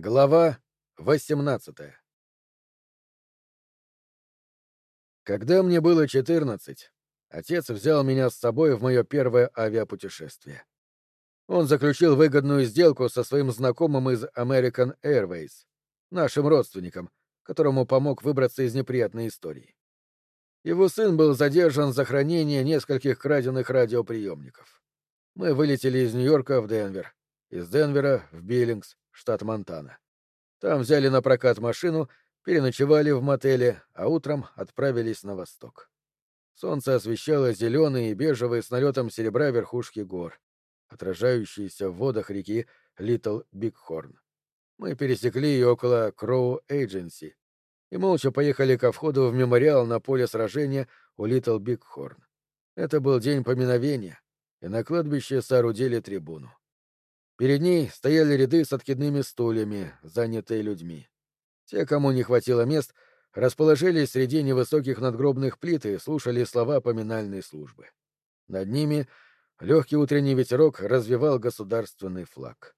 Глава 18 Когда мне было 14, отец взял меня с собой в мое первое авиапутешествие. Он заключил выгодную сделку со своим знакомым из American Airways, нашим родственником, которому помог выбраться из неприятной истории. Его сын был задержан за хранение нескольких краденных радиоприемников. Мы вылетели из Нью-Йорка в Денвер, из Денвера в Биллингс, штат Монтана. Там взяли на прокат машину, переночевали в мотеле, а утром отправились на восток. Солнце освещало зеленые и бежевые с налетом серебра верхушки гор, отражающиеся в водах реки Литл Бигхорн. Мы пересекли ее около Кроу Эйдженси и молча поехали ко входу в мемориал на поле сражения у Литл Бигхорн. Это был день поминовения, и на кладбище соорудили трибуну. Перед ней стояли ряды с откидными стульями, занятые людьми. Те, кому не хватило мест, расположились среди невысоких надгробных плит и слушали слова поминальной службы. Над ними легкий утренний ветерок развивал государственный флаг.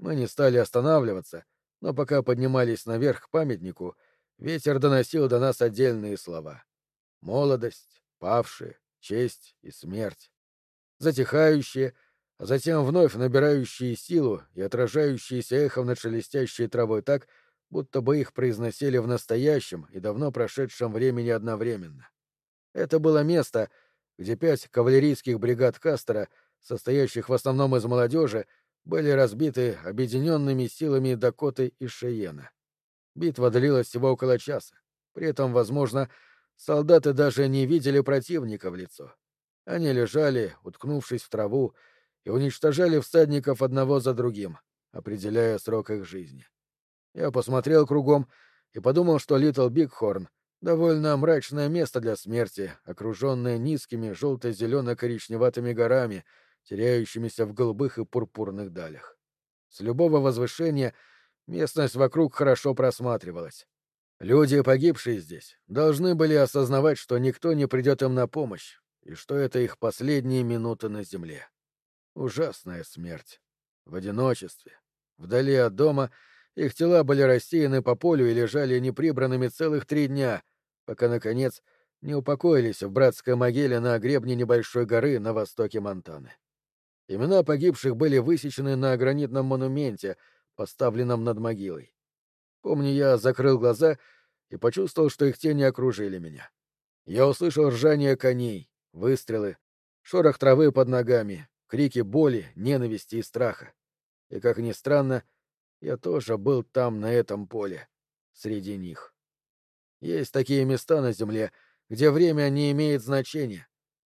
Мы не стали останавливаться, но пока поднимались наверх к памятнику, ветер доносил до нас отдельные слова. Молодость, павшие, честь и смерть. Затихающие — а затем вновь набирающие силу и отражающиеся эхом над шелестящей травой так, будто бы их произносили в настоящем и давно прошедшем времени одновременно. Это было место, где пять кавалерийских бригад Кастера, состоящих в основном из молодежи, были разбиты объединенными силами Дакоты и Шиена. Битва длилась всего около часа. При этом, возможно, солдаты даже не видели противника в лицо. Они лежали, уткнувшись в траву, и уничтожали всадников одного за другим, определяя срок их жизни. Я посмотрел кругом и подумал, что Литл Бигхорн — довольно мрачное место для смерти, окруженное низкими желто-зелено-коричневатыми горами, теряющимися в голубых и пурпурных далях. С любого возвышения местность вокруг хорошо просматривалась. Люди, погибшие здесь, должны были осознавать, что никто не придет им на помощь, и что это их последние минуты на земле. Ужасная смерть. В одиночестве, вдали от дома, их тела были рассеяны по полю и лежали неприбранными целых три дня, пока, наконец, не упокоились в братской могиле на гребне небольшой горы на востоке Монтаны. Имена погибших были высечены на гранитном монументе, поставленном над могилой. Помню, я закрыл глаза и почувствовал, что их тени окружили меня. Я услышал ржание коней, выстрелы, шорох травы под ногами, крики боли, ненависти и страха. И, как ни странно, я тоже был там, на этом поле, среди них. Есть такие места на Земле, где время не имеет значения,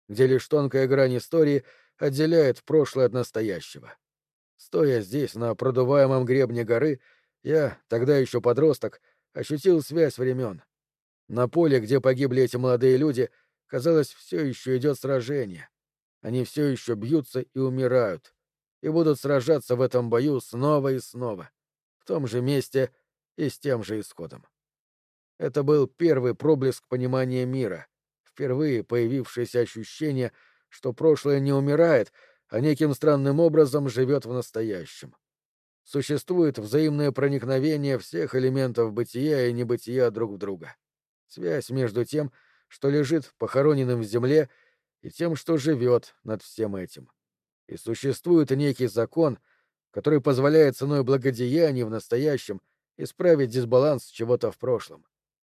где лишь тонкая грань истории отделяет прошлое от настоящего. Стоя здесь, на продуваемом гребне горы, я, тогда еще подросток, ощутил связь времен. На поле, где погибли эти молодые люди, казалось, все еще идет сражение. Они все еще бьются и умирают, и будут сражаться в этом бою снова и снова, в том же месте и с тем же исходом. Это был первый проблеск понимания мира, впервые появившееся ощущение, что прошлое не умирает, а неким странным образом живет в настоящем. Существует взаимное проникновение всех элементов бытия и небытия друг в друга. Связь между тем, что лежит похороненным в земле, и тем, что живет над всем этим. И существует некий закон, который позволяет ценой благодеяний в настоящем исправить дисбаланс чего-то в прошлом.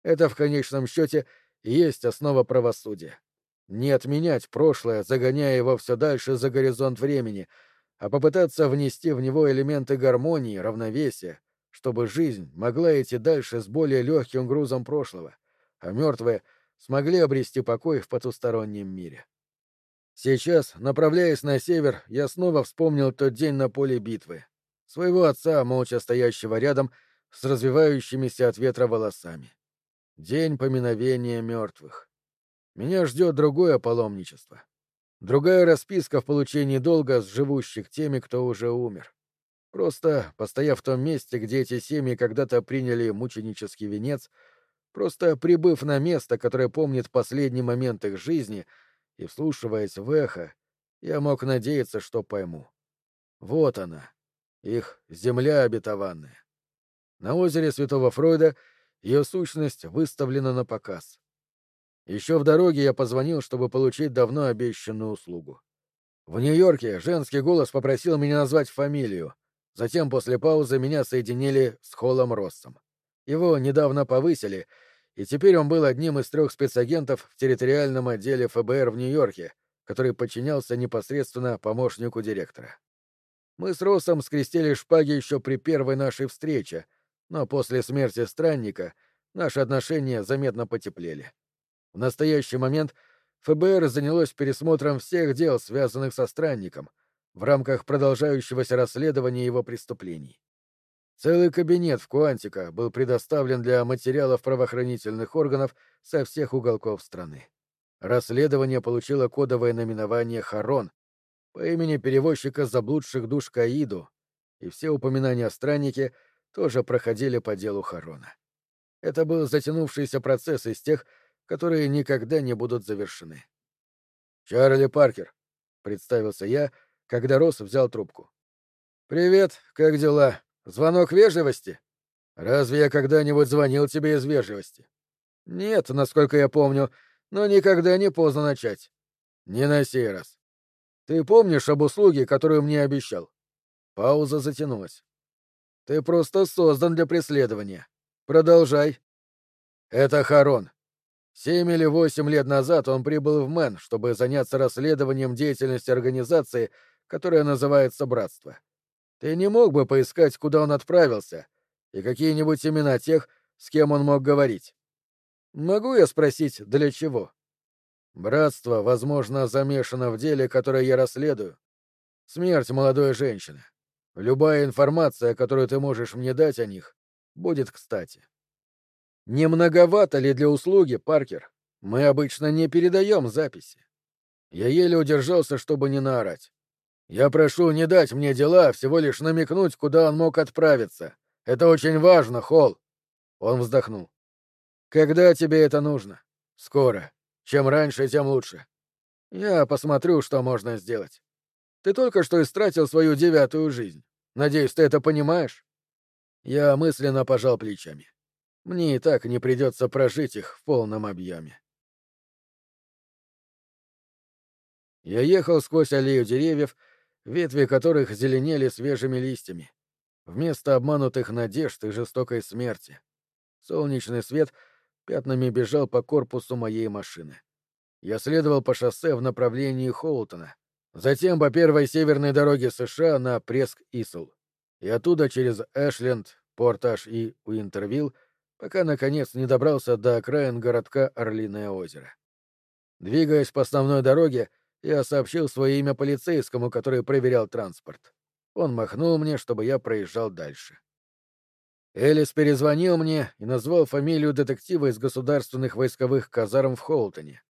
Это в конечном счете и есть основа правосудия. Не отменять прошлое, загоняя его все дальше за горизонт времени, а попытаться внести в него элементы гармонии, равновесия, чтобы жизнь могла идти дальше с более легким грузом прошлого, а мертвые смогли обрести покой в потустороннем мире. Сейчас, направляясь на север, я снова вспомнил тот день на поле битвы. Своего отца, молча стоящего рядом, с развивающимися от ветра волосами. День поминовения мертвых. Меня ждет другое паломничество. Другая расписка в получении долга с живущих теми, кто уже умер. Просто, постояв в том месте, где эти семьи когда-то приняли мученический венец, просто прибыв на место, которое помнит последний момент их жизни — и, вслушиваясь в эхо, я мог надеяться, что пойму. Вот она, их земля обетованная. На озере Святого Фройда ее сущность выставлена на показ. Еще в дороге я позвонил, чтобы получить давно обещанную услугу. В Нью-Йорке женский голос попросил меня назвать фамилию. Затем после паузы меня соединили с Холлом Россом. Его недавно повысили, и теперь он был одним из трех спецагентов в территориальном отделе ФБР в Нью-Йорке, который подчинялся непосредственно помощнику директора. Мы с Россом скрестили шпаги еще при первой нашей встрече, но после смерти странника наши отношения заметно потеплели. В настоящий момент ФБР занялось пересмотром всех дел, связанных со странником, в рамках продолжающегося расследования его преступлений. Целый кабинет в Куантика был предоставлен для материалов правоохранительных органов со всех уголков страны. Расследование получило кодовое наименование «Харон» по имени перевозчика заблудших душ Каиду, и все упоминания о страннике тоже проходили по делу Харона. Это был затянувшийся процесс из тех, которые никогда не будут завершены. «Чарли Паркер», — представился я, когда Росс взял трубку. «Привет, как дела? Звонок вежливости? Разве я когда-нибудь звонил тебе из вежливости?» «Нет, насколько я помню, но никогда не поздно начать». «Не на сей раз. Ты помнишь об услуге, которую мне обещал?» Пауза затянулась. «Ты просто создан для преследования. Продолжай». «Это Харон. Семь или восемь лет назад он прибыл в Мэн, чтобы заняться расследованием деятельности организации, которая называется «Братство». Ты не мог бы поискать, куда он отправился, и какие-нибудь имена тех, с кем он мог говорить? Могу я спросить, для чего? Братство, возможно, замешано в деле, которое я расследую. Смерть молодой женщины. Любая информация, которую ты можешь мне дать о них, будет кстати. Не многовато ли для услуги, Паркер? Мы обычно не передаем записи. Я еле удержался, чтобы не наорать. Я прошу не дать мне дела, всего лишь намекнуть, куда он мог отправиться. Это очень важно, Холл. Он вздохнул. Когда тебе это нужно? Скоро. Чем раньше, тем лучше. Я посмотрю, что можно сделать. Ты только что истратил свою девятую жизнь. Надеюсь, ты это понимаешь? Я мысленно пожал плечами. Мне и так не придется прожить их в полном объеме. Я ехал сквозь аллею деревьев, ветви которых зеленели свежими листьями, вместо обманутых надежд и жестокой смерти. Солнечный свет пятнами бежал по корпусу моей машины. Я следовал по шоссе в направлении Хоутона, затем по первой северной дороге США на Преск-Исл, и оттуда через Эшленд, Портаж и Уинтервилл пока, наконец, не добрался до окраин городка Орлиное озеро. Двигаясь по основной дороге, я сообщил свое имя полицейскому, который проверял транспорт. Он махнул мне, чтобы я проезжал дальше. Элис перезвонил мне и назвал фамилию детектива из государственных войсковых казарм в Холтоне.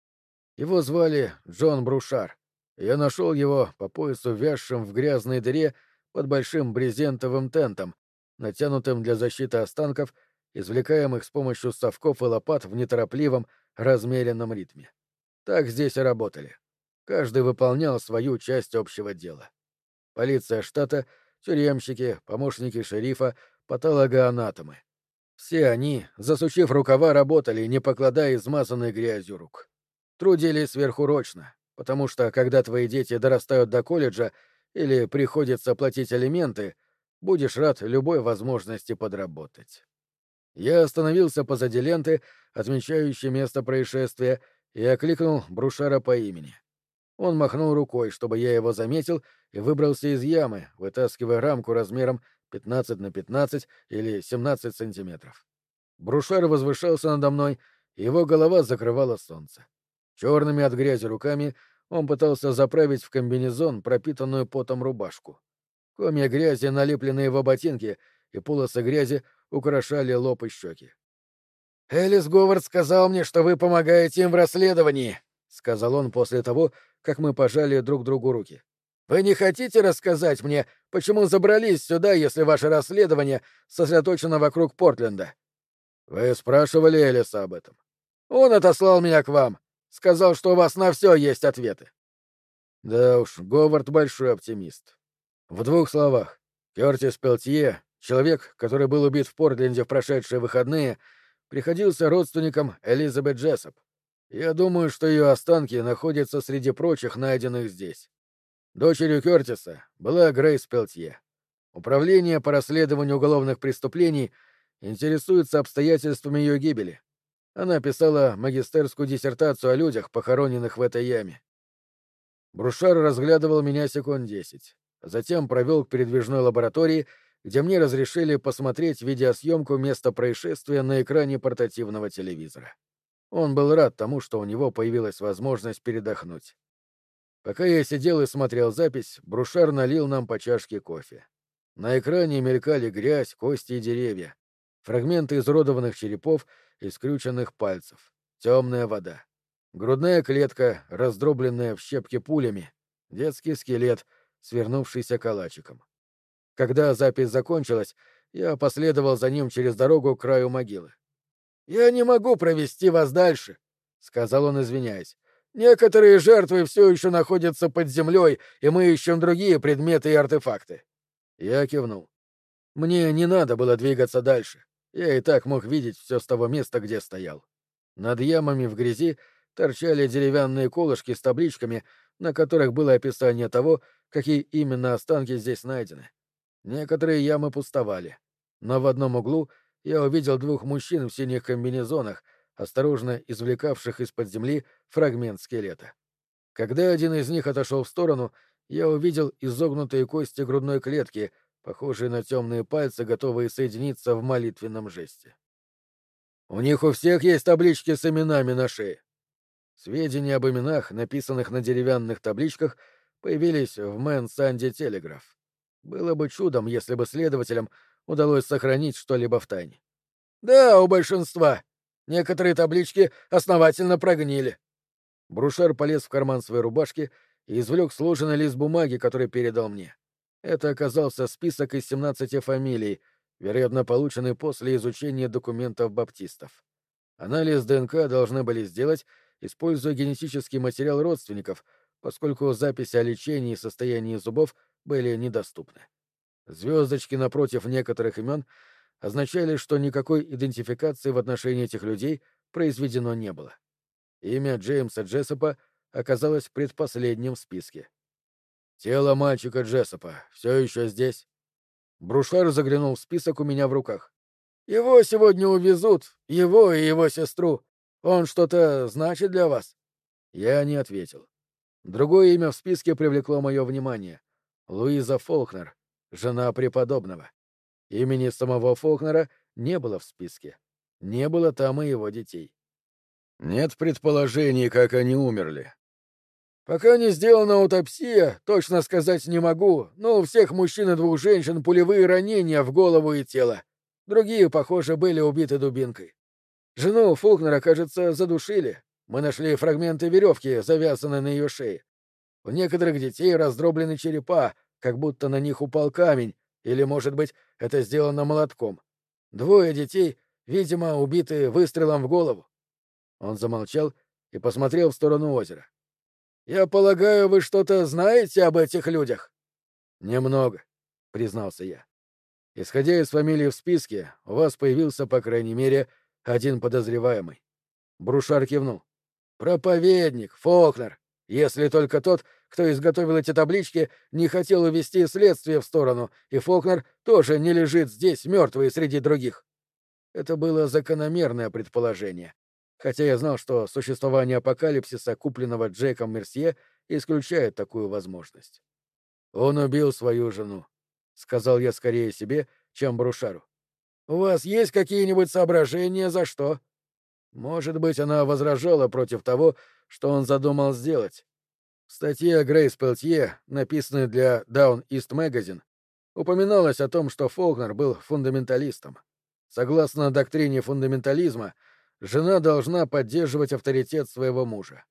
Его звали Джон Брушар. Я нашел его по поясу вязшим в грязной дыре под большим брезентовым тентом, натянутым для защиты останков извлекаемых с помощью совков и лопат в неторопливом, размеренном ритме. Так здесь и работали. Каждый выполнял свою часть общего дела. Полиция штата, тюремщики, помощники шерифа, патологоанатомы. Все они, засучив рукава, работали, не покладая измазанной грязью рук. Трудились сверхурочно, потому что, когда твои дети дорастают до колледжа или приходится платить алименты, будешь рад любой возможности подработать. Я остановился позади ленты, отмечающей место происшествия, и окликнул Брушара по имени. Он махнул рукой, чтобы я его заметил, и выбрался из ямы, вытаскивая рамку размером 15 на 15 или 17 сантиметров. Брушар возвышался надо мной, и его голова закрывала солнце. Черными от грязи руками он пытался заправить в комбинезон пропитанную потом рубашку. Комья грязи налипли на его ботинки, и полосы грязи украшали лоб и щеки. «Элис Говард сказал мне, что вы помогаете им в расследовании», — сказал он после того, как мы пожали друг другу руки. «Вы не хотите рассказать мне, почему забрались сюда, если ваше расследование сосредоточено вокруг Портленда?» «Вы спрашивали Элиса об этом?» «Он отослал меня к вам. Сказал, что у вас на все есть ответы». Да уж, Говард большой оптимист. В двух словах, Кертис Пелтье Человек, который был убит в Портленде в прошедшие выходные, приходился родственником Элизабет Джессоп. Я думаю, что ее останки находятся среди прочих, найденных здесь. Дочерью Кертиса была Грейс Пелтье. Управление по расследованию уголовных преступлений интересуется обстоятельствами ее гибели. Она писала магистерскую диссертацию о людях, похороненных в этой яме. Брушар разглядывал меня секунд десять. Затем провел к передвижной лаборатории, где мне разрешили посмотреть видеосъемку места происшествия на экране портативного телевизора. Он был рад тому, что у него появилась возможность передохнуть. Пока я сидел и смотрел запись, Брушар налил нам по чашке кофе. На экране мелькали грязь, кости и деревья, фрагменты изуродованных черепов и скрюченных пальцев, темная вода, грудная клетка, раздробленная в щепки пулями, детский скелет, свернувшийся калачиком. Когда запись закончилась, я последовал за ним через дорогу к краю могилы. «Я не могу провести вас дальше», — сказал он, извиняясь. Некоторые жертвы все еще находятся под землей, и мы ищем другие предметы и артефакты. Я кивнул. Мне не надо было двигаться дальше. Я и так мог видеть все с того места, где стоял. Над ямами в грязи торчали деревянные колышки с табличками, на которых было описание того, какие именно останки здесь найдены. Некоторые ямы пустовали. Но в одном углу я увидел двух мужчин в синих комбинезонах, осторожно извлекавших из-под земли фрагмент скелета. Когда один из них отошел в сторону, я увидел изогнутые кости грудной клетки, похожие на темные пальцы, готовые соединиться в молитвенном жесте. У них у всех есть таблички с именами на шее. Сведения об именах, написанных на деревянных табличках, появились в Мэн Санди Телеграф. Было бы чудом, если бы следователям удалось сохранить что-либо в тайне. Да, у большинства, Некоторые таблички основательно прогнили. Брушер полез в карман своей рубашки и извлек сложенный лист бумаги, который передал мне. Это оказался список из 17 фамилий, вероятно, полученный после изучения документов баптистов. Анализ ДНК должны были сделать, используя генетический материал родственников, поскольку записи о лечении и состоянии зубов были недоступны. Звездочки напротив некоторых имен означали, что никакой идентификации в отношении этих людей произведено не было. Имя Джеймса Джессопа оказалось предпоследним в списке. «Тело мальчика Джессопа все еще здесь?» Брушар заглянул в список у меня в руках. «Его сегодня увезут, его и его сестру. Он что-то значит для вас?» Я не ответил. Другое имя в списке привлекло мое внимание. Луиза Фолкнер, жена преподобного. Имени самого Фолкнера не было в списке. Не было там и его детей. Нет предположений, как они умерли. Пока не сделана аутопсия, точно сказать не могу, но у всех мужчин и двух женщин пулевые ранения в голову и тело. Другие, похоже, были убиты дубинкой. Жену Фолкнера, кажется, задушили. Мы нашли фрагменты веревки, завязанные на ее шее. У некоторых детей раздроблены черепа, как будто на них упал камень, или, может быть, это сделано молотком. Двое детей, видимо, убиты выстрелом в голову. Он замолчал и посмотрел в сторону озера. «Я полагаю, вы что-то знаете об этих людях?» «Немного», — признался я. «Исходя из фамилии в списке, у вас появился, по крайней мере, один подозреваемый». Брушар кивнул. «Проповедник, Фокнер, если только тот, кто изготовил эти таблички, не хотел увести следствие в сторону, и Фолкнер тоже не лежит здесь, мертвый среди других. Это было закономерное предположение, хотя я знал, что существование апокалипсиса, купленного Джейком Мерсье, исключает такую возможность. Он убил свою жену, — сказал я скорее себе, чем Брушару. «У вас есть какие-нибудь соображения, за что?» Может быть, она возражала против того, что он задумал сделать, статье Грейс Пелтье, написанной для Down East Magazine, упоминалось о том, что Фолкнер был фундаменталистом. Согласно доктрине фундаментализма, жена должна поддерживать авторитет своего мужа.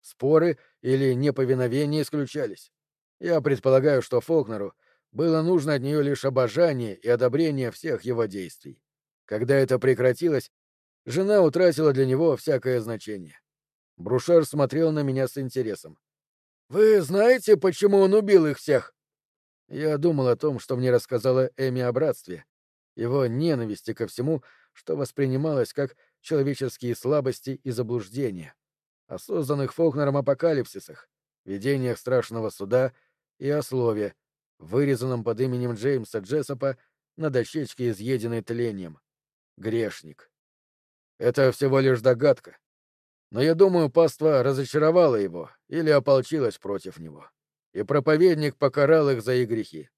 Споры или неповиновение исключались. Я предполагаю, что Фолкнеру было нужно от нее лишь обожание и одобрение всех его действий. Когда это прекратилось, жена утратила для него всякое значение. Брушер смотрел на меня с интересом. «Вы знаете, почему он убил их всех?» Я думал о том, что мне рассказала Эми о братстве, его ненависти ко всему, что воспринималось как человеческие слабости и заблуждения, о созданных Фолкнером апокалипсисах, видениях страшного суда и о слове, вырезанном под именем Джеймса Джессопа на дощечке, изъеденной тлением. Грешник. Это всего лишь догадка. Но я думаю, паства разочаровала его или ополчилась против него. И проповедник покарал их за их грехи.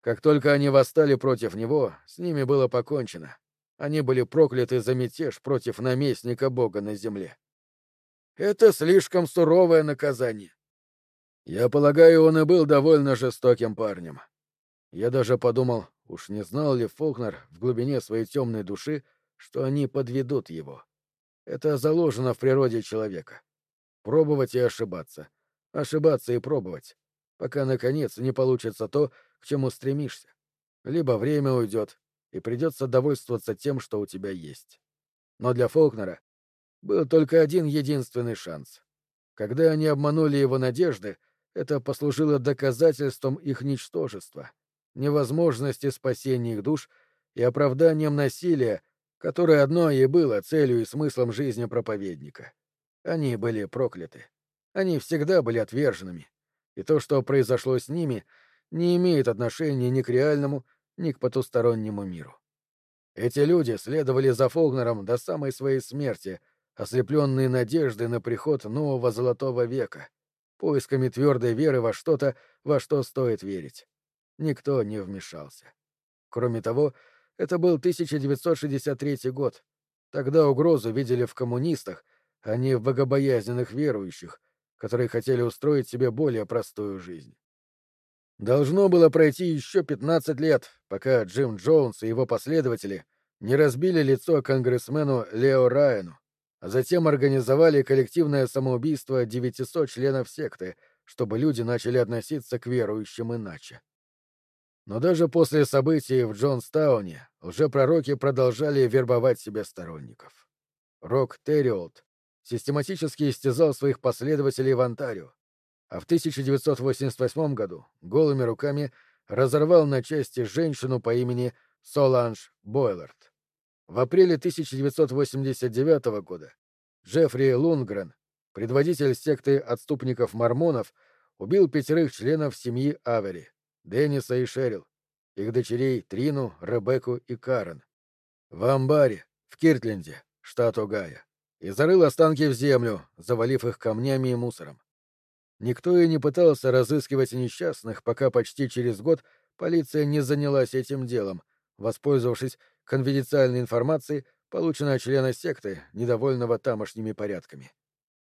Как только они восстали против него, с ними было покончено. Они были прокляты за мятеж против наместника Бога на земле. Это слишком суровое наказание. Я полагаю, он и был довольно жестоким парнем. Я даже подумал, уж не знал ли Фолкнер в глубине своей темной души, что они подведут его. Это заложено в природе человека. Пробовать и ошибаться. Ошибаться и пробовать. Пока, наконец, не получится то, к чему стремишься. Либо время уйдет, и придется довольствоваться тем, что у тебя есть. Но для Фолкнера был только один единственный шанс. Когда они обманули его надежды, это послужило доказательством их ничтожества, невозможности спасения их душ и оправданием насилия, которое одно и было целью и смыслом жизни проповедника. Они были прокляты. Они всегда были отверженными. И то, что произошло с ними, не имеет отношения ни к реальному, ни к потустороннему миру. Эти люди следовали за Фолкнером до самой своей смерти, ослепленные надеждой на приход нового золотого века, поисками твердой веры во что-то, во что стоит верить. Никто не вмешался. Кроме того, это был 1963 год. Тогда угрозу видели в коммунистах, а не в богобоязненных верующих, которые хотели устроить себе более простую жизнь. Должно было пройти еще 15 лет, пока Джим Джонс и его последователи не разбили лицо конгрессмену Лео Райану, а затем организовали коллективное самоубийство 900 членов секты, чтобы люди начали относиться к верующим иначе. Но даже после событий в Джонстауне лжепророки продолжали вербовать себе сторонников. Рок Терриолт систематически истязал своих последователей в Онтарио, а в 1988 году голыми руками разорвал на части женщину по имени Соланж Бойлерт. В апреле 1989 года Джеффри Лунгрен, предводитель секты отступников-мормонов, убил пятерых членов семьи Авери, Денниса и Шерил, их дочерей Трину, Ребекку и Карен, в амбаре, в Киртленде, штат Огайо, и зарыл останки в землю, завалив их камнями и мусором. Никто и не пытался разыскивать несчастных, пока почти через год полиция не занялась этим делом, воспользовавшись конфиденциальной информацией, полученной от члена секты, недовольного тамошними порядками.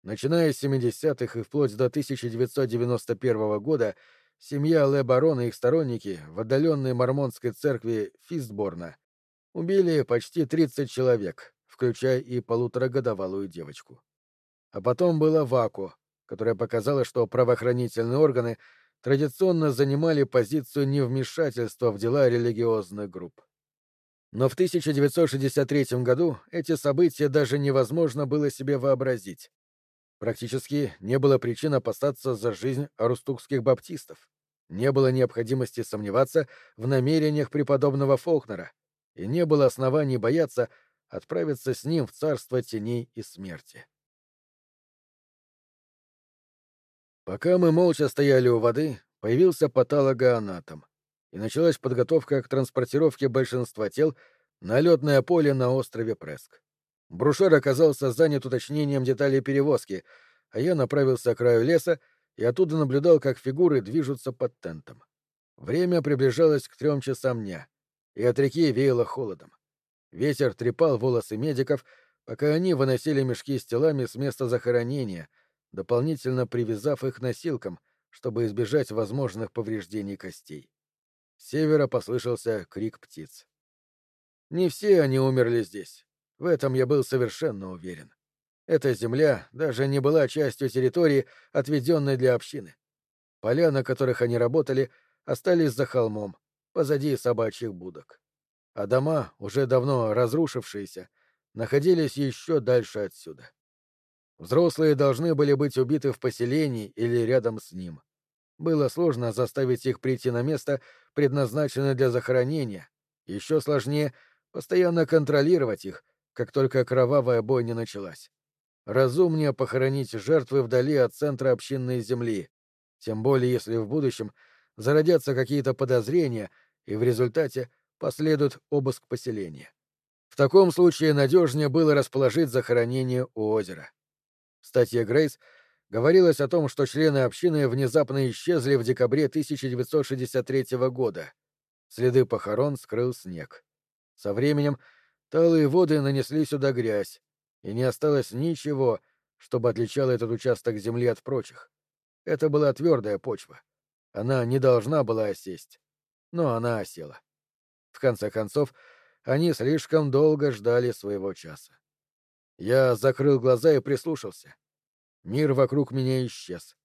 Начиная с 70-х и вплоть до 1991 года, семья Ле Барона и их сторонники в отдаленной мормонской церкви Фистборна убили почти 30 человек, включая и полуторагодовалую девочку. А потом было Вако, которая показала, что правоохранительные органы традиционно занимали позицию невмешательства в дела религиозных групп. Но в 1963 году эти события даже невозможно было себе вообразить. Практически не было причин опасаться за жизнь арустукских баптистов. Не было необходимости сомневаться в намерениях преподобного Фолкнера, и не было оснований бояться отправиться с ним в царство теней и смерти. Пока мы молча стояли у воды, появился патологоанатом, и началась подготовка к транспортировке большинства тел на летное поле на острове Преск. Брушер оказался занят уточнением деталей перевозки, а я направился к краю леса и оттуда наблюдал, как фигуры движутся под тентом. Время приближалось к трем часам дня, и от реки веяло холодом. Ветер трепал волосы медиков, пока они выносили мешки с телами с места захоронения — дополнительно привязав их носилкам, чтобы избежать возможных повреждений костей. С севера послышался крик птиц. Не все они умерли здесь. В этом я был совершенно уверен. Эта земля даже не была частью территории, отведенной для общины. Поля, на которых они работали, остались за холмом, позади собачьих будок. А дома, уже давно разрушившиеся, находились еще дальше отсюда. Взрослые должны были быть убиты в поселении или рядом с ним. Было сложно заставить их прийти на место, предназначенное для захоронения, Еще сложнее постоянно контролировать их, как только кровавая бойня началась. Разумнее похоронить жертвы вдали от центра общинной земли, тем более если в будущем зародятся какие-то подозрения и в результате последует обыск поселения. В таком случае надежнее было расположить захоронение у озера. В статье Грейс говорилось о том, что члены общины внезапно исчезли в декабре 1963 года. Следы похорон скрыл снег. Со временем талые воды нанесли сюда грязь, и не осталось ничего, чтобы отличало этот участок земли от прочих. Это была твердая почва. Она не должна была осесть. Но она осела. В конце концов, они слишком долго ждали своего часа. Я закрыл глаза и прислушался. Мир вокруг меня исчез.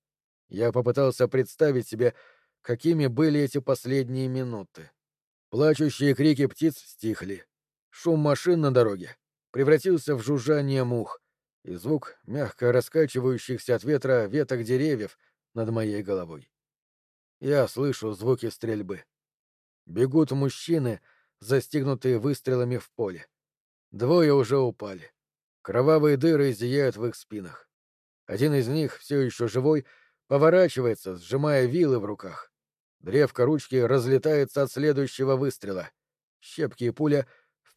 Я попытался представить себе, какими были эти последние минуты. Плачущие крики птиц стихли. Шум машин на дороге превратился в жужжание мух и звук мягко раскачивающихся от ветра веток деревьев над моей головой. Я слышу звуки стрельбы. Бегут мужчины, застигнутые выстрелами в поле. Двое уже упали. Кровавые дыры зияют в их спинах. Один из них, все еще живой, поворачивается, сжимая вилы в руках. Древко ручки разлетается от следующего выстрела. Щепки и пуля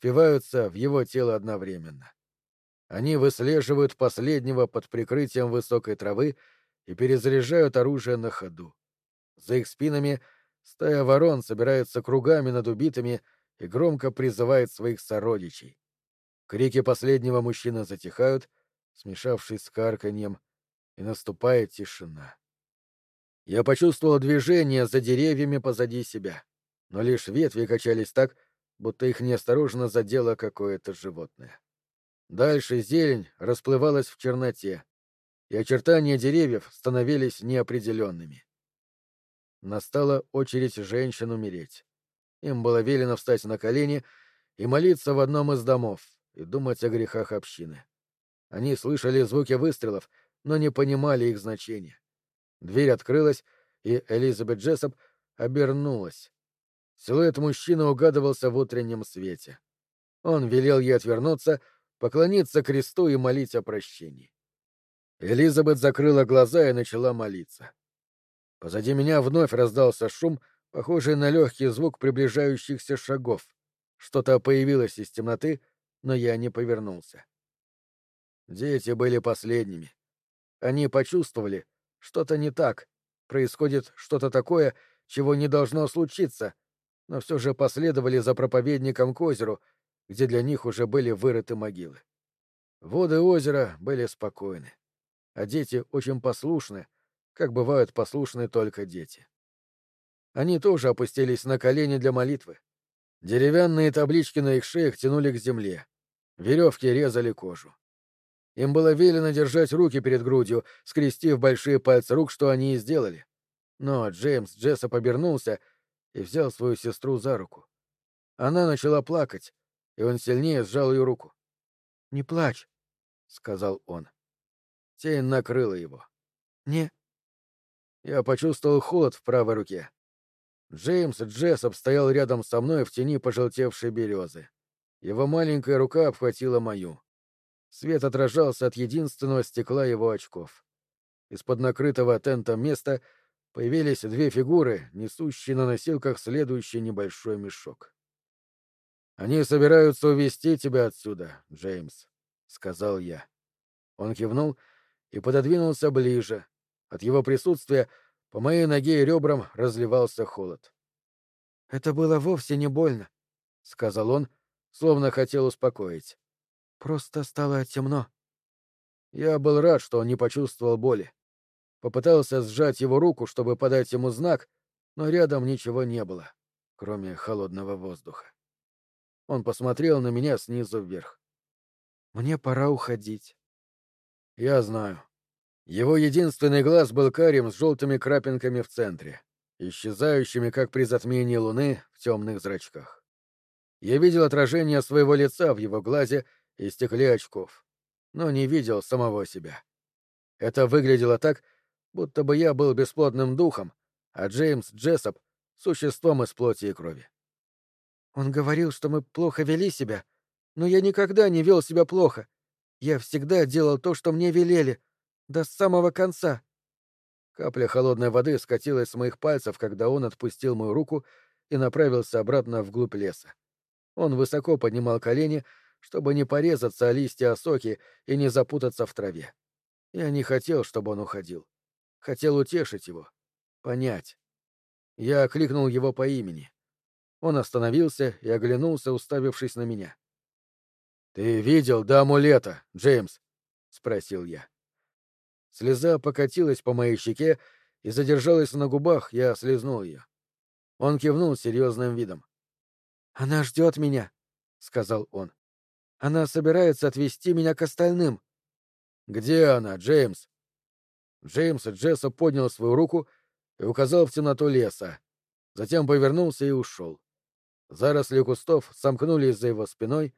впиваются в его тело одновременно. Они выслеживают последнего под прикрытием высокой травы и перезаряжают оружие на ходу. За их спинами стая ворон собирается кругами над убитыми и громко призывает своих сородичей. Крики последнего мужчины затихают, смешавшись с карканьем, и наступает тишина. Я почувствовал движение за деревьями позади себя, но лишь ветви качались так, будто их неосторожно задело какое-то животное. Дальше зелень расплывалась в черноте, и очертания деревьев становились неопределенными. Настала очередь женщин умереть. Им было велено встать на колени и молиться в одном из домов и думать о грехах общины. Они слышали звуки выстрелов, но не понимали их значения. Дверь открылась, и Элизабет Джессоп обернулась. Силуэт мужчины угадывался в утреннем свете. Он велел ей отвернуться, поклониться кресту и молить о прощении. Элизабет закрыла глаза и начала молиться. Позади меня вновь раздался шум, похожий на легкий звук приближающихся шагов. Что-то появилось из темноты, но я не повернулся. Дети были последними. Они почувствовали, что-то не так, происходит что-то такое, чего не должно случиться, но все же последовали за проповедником к озеру, где для них уже были вырыты могилы. Воды озера были спокойны, а дети очень послушны, как бывают послушны только дети. Они тоже опустились на колени для молитвы. Деревянные таблички на их шеях тянули к земле. Веревки резали кожу. Им было велено держать руки перед грудью, скрестив большие пальцы рук, что они и сделали. Но Джеймс Джессоп обернулся и взял свою сестру за руку. Она начала плакать, и он сильнее сжал ее руку. «Не плачь», — сказал он. Тень накрыла его. «Не». Я почувствовал холод в правой руке. Джеймс Джессоп стоял рядом со мной в тени пожелтевшей березы. Его маленькая рука обхватила мою. Свет отражался от единственного стекла его очков. Из-под накрытого тентом места — появились две фигуры, несущие на носилках следующий небольшой мешок. «Они собираются увезти тебя отсюда, Джеймс», — сказал я. Он кивнул и пододвинулся ближе. От его присутствия по моей ноге и ребрам разливался холод. «Это было вовсе не больно», — сказал он, словно хотел успокоить. «Просто стало темно». Я был рад, что он не почувствовал боли. Попытался сжать его руку, чтобы подать ему знак, но рядом ничего не было, кроме холодного воздуха. Он посмотрел на меня снизу вверх. «Мне пора уходить». «Я знаю». Его единственный глаз был карим с желтыми крапинками в центре, исчезающими, как при затмении луны, в темных зрачках. Я видел отражение своего лица в его глазе и стекле очков, но не видел самого себя. Это выглядело так, будто бы я был бесплодным духом, а Джеймс Джессоп — существом из плоти и крови. Он говорил, что мы плохо вели себя, но я никогда не вел себя плохо. Я всегда делал то, что мне велели, до самого конца. Капля холодной воды скатилась с моих пальцев, когда он отпустил мою руку и направился обратно вглубь леса. Он высоко поднимал колени, чтобы не порезаться о листья осоки и не запутаться в траве. Я не хотел, чтобы он уходил. Хотел утешить его, понять. Я окликнул его по имени. Он остановился и оглянулся, уставившись на меня. «Ты видел до амулета, Джеймс?» — спросил я. Слеза покатилась по моей щеке и задержалась на губах, я слезнул ее. Он кивнул серьезным видом. «Она ждет меня», — сказал он. «Она собирается отвезти меня к остальным». «Где она, Джеймс?» Джеймс Джессо поднял свою руку и указал в темноту леса. Затем повернулся и ушел. Заросли кустов сомкнулись за его спиной,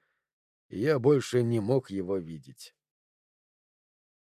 и я больше не мог его видеть.